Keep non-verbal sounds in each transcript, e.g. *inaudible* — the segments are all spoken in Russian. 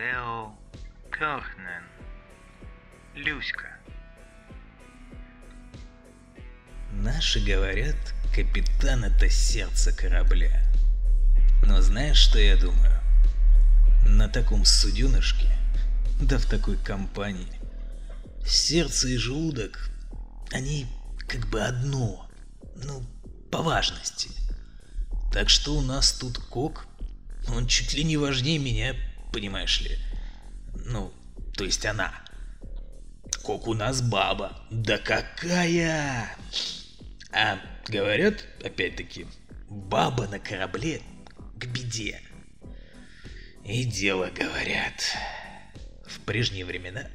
Тео Кёрхнен. Люська. Наши говорят, капитан это сердце корабля. Но знаешь, что я думаю? На таком суденышке, да в такой компании, сердце и желудок, они как бы одно, ну, по важности. Так что у нас тут кок, он чуть ли не важнее меня, понимаешь ли. Ну, то есть она. Кок у нас баба. Да какая! А говорят, опять-таки, баба на корабле к беде. И дело говорят. В прежние времена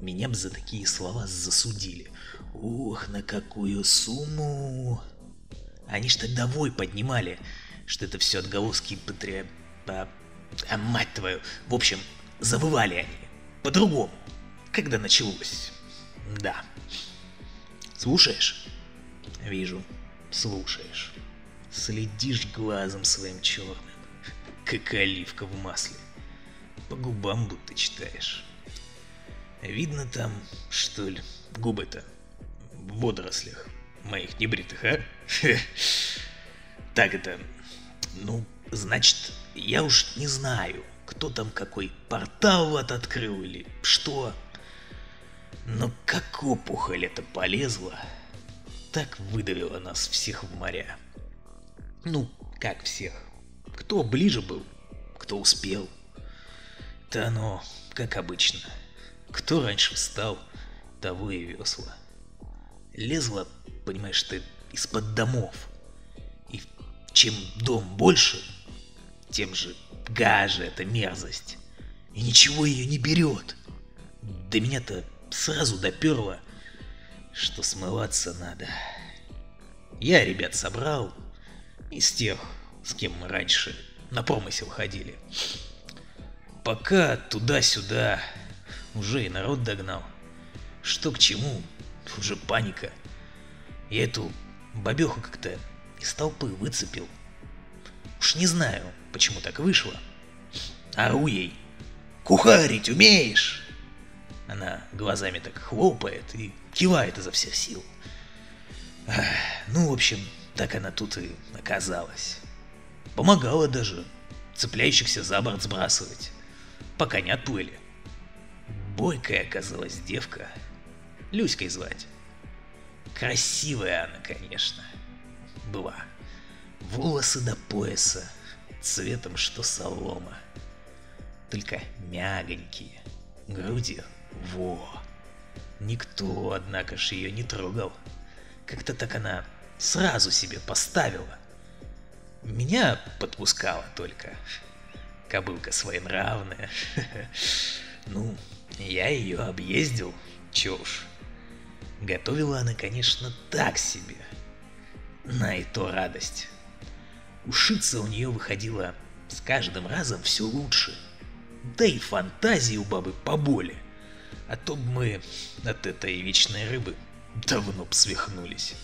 меня бы за такие слова засудили. Ух, на какую сумму! Они ж тогда вой поднимали, что это все отголоски патри... а мать твою, в общем, завывали они. По-другому. Когда началось. Да. Слушаешь? Вижу. Слушаешь. Следишь глазом своим черным, как оливка в масле. По губам будто читаешь. Видно там, что ли, губы-то в водорослях моих небритых, а? *laughs* Так это... Ну, значит, я уж не знаю, кто там какой портал вот открыл или что. Но как опухоль это полезла, так выдавила нас всех в моря. Ну, как всех. Кто ближе был, кто успел. Да оно, как обычно. Кто раньше встал, того и весла. Лезла, понимаешь ты, из-под домов. И чем дом больше, тем же гаже эта мерзость. И ничего ее не берет. До меня-то сразу доперло, что смываться надо. Я ребят собрал, из тех, с кем мы раньше на промысел ходили. Пока туда-сюда уже и народ догнал. Что к чему, уже паника. Я эту бабеху как-то из толпы выцепил. Уж не знаю, почему так вышло. Ору ей. «Кухарить умеешь?» Она глазами так хлопает и кивает изо всех сил. Ну, в общем, так она тут и оказалась. Помогала даже цепляющихся за борт сбрасывать, пока не отплыли. Бойкая оказалась девка. Люськой звать. Красивая она, конечно, была. Волосы до пояса, цветом что солома. Только мягонькие, грудью во. Никто, однако ж, ее не трогал. Как-то так она сразу себе поставила. Меня подпускала только. Кобылка своенравная. *laughs* Ну, я ее объездил, чё уж. Готовила она, конечно, так себе. На и то радость. Ушиться у нее выходило с каждым разом все лучше. Да и фантазии у бабы поболе. А то б мы от этой вечной рыбы давно б свихнулись.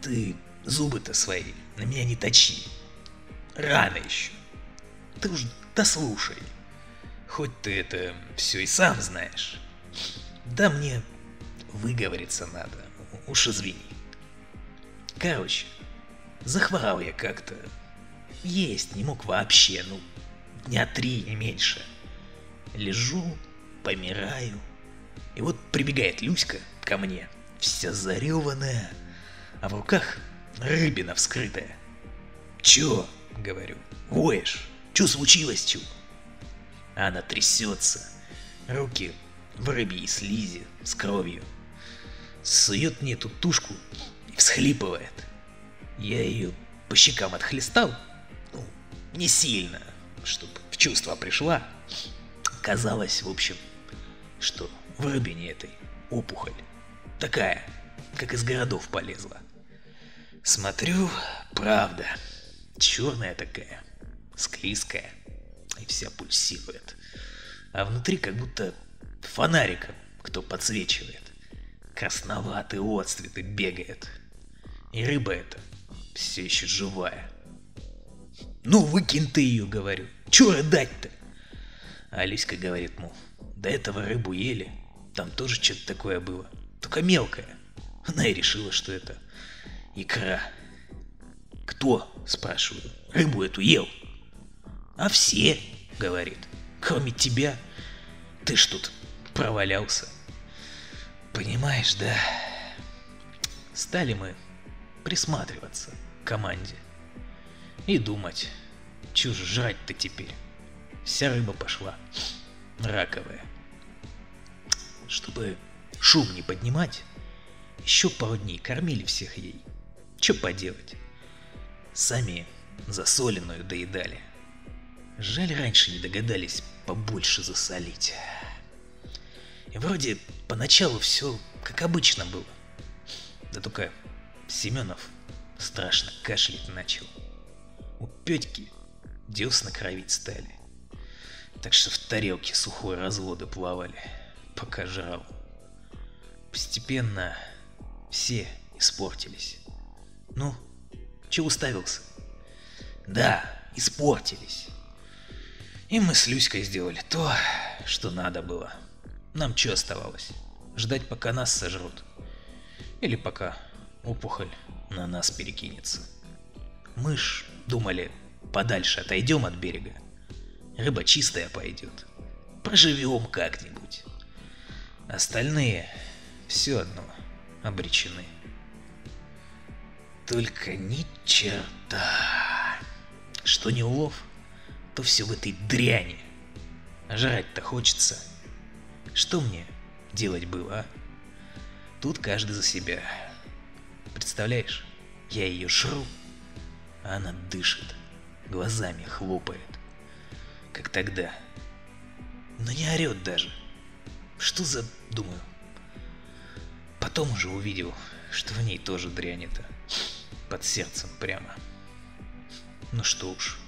Ты зубы-то свои на меня не точи. Рано еще. Ты уж дослушай. Хоть ты это все и сам знаешь. Да мне выговориться надо. Уж извини. Короче, захворал я как-то. Есть не мог вообще, ну, дня три, не меньше. Лежу, помираю. И вот прибегает Люська ко мне, вся зареванная, а в руках рыбина вскрытая. «Чё?» — говорю. «Воешь? Чё случилось, чё?» Она трясется, руки в рыбьей слизи с кровью. Сует мне эту тушку и всхлипывает. Я ее по щекам отхлестал, ну, не сильно, чтобы в чувство пришла. Казалось, в общем, что в рыбине этой опухоль. Такая, как из городов полезла. Смотрю, правда, черная такая, склизкая, и вся пульсирует. А внутри как будто фонариком кто подсвечивает. Красноватый отцветы бегает. И рыба эта все еще живая. Ну, выкинь ты ее, говорю. Че рыдать-то? А Люська говорит, мол, до этого рыбу ели, там тоже что-то такое было, только мелкое. Она и решила, что это икра. Кто, спрашиваю, рыбу эту ел? А все, говорит, кроме тебя. Ты ж тут провалялся. Понимаешь, да? Стали мы присматриваться к команде и думать, же жрать-то теперь. Вся рыба пошла раковая. Чтобы шум не поднимать, еще пару дней кормили всех ей. Че поделать? Сами засоленную доедали. Жаль, раньше не догадались побольше засолить. И вроде поначалу все как обычно было. Да только Семенов страшно кашлять начал. У Петьки десна кровить стали. Так что в тарелке сухой разводы плавали, пока жрал. Постепенно все испортились. Ну, че уставился? Да, испортились. И мы с Люськой сделали то, что надо было. Нам что оставалось? Ждать, пока нас сожрут. Или пока опухоль на нас перекинется. Мы ж думали, подальше отойдем от берега. Рыба чистая пойдет. Проживем как-нибудь. Остальные все одно обречены. Только ни черта. Что не улов, то все в этой дряни. Жрать-то хочется. Что мне делать было, а? Тут каждый за себя. Представляешь, я ее жру, а она дышит, глазами хлопает. Как тогда. Но не орет даже. Что за... думаю. Потом уже увидел, что в ней тоже дрянь это. Под сердцем прямо. Ну что уж.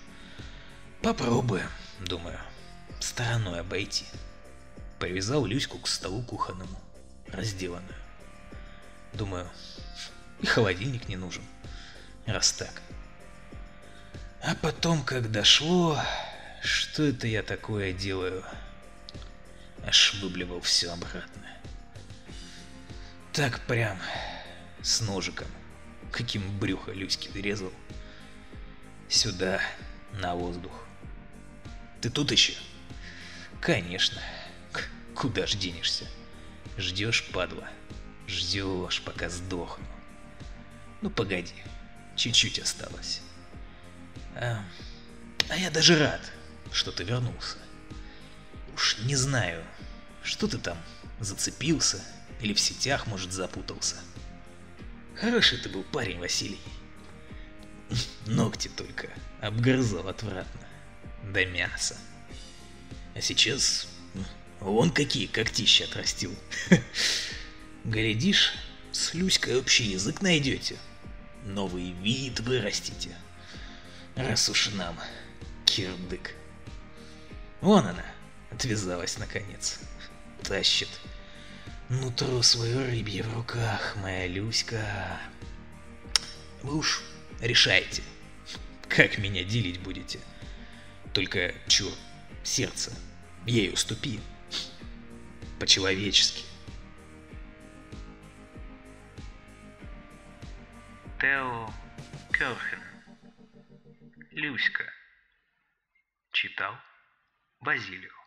Попробуем, думаю, стороной обойти. Привязал Люську к столу кухонному, разделанную. Думаю, и холодильник не нужен, раз так. А потом, как дошло, что это я такое делаю, аж выблевал все обратно. Так прям, с ножиком, каким брюхо Люськи резал. Сюда, на воздух. Ты тут еще? Конечно. Куда ж денешься? Ждешь, падла. Ждешь, пока сдохну. Ну погоди, чуть-чуть осталось. А, а я даже рад, что ты вернулся. Уж не знаю, что ты там зацепился или в сетях, может, запутался. Хороший ты был парень, Василий. Ногти только обгрызал отвратно. До мяса. А сейчас Вон какие когтища отрастил. *laughs* Глядишь, с Люськой общий язык найдете. Новый вид вырастите. Раз уж нам кирдык. Вон она, отвязалась наконец. Тащит. Нутро свое рыбье в руках, моя Люська. Вы уж решайте, как меня делить будете. Только, чур, сердце, ей уступи по-человечески. Тео Керхен. Люська. Читал Базилио.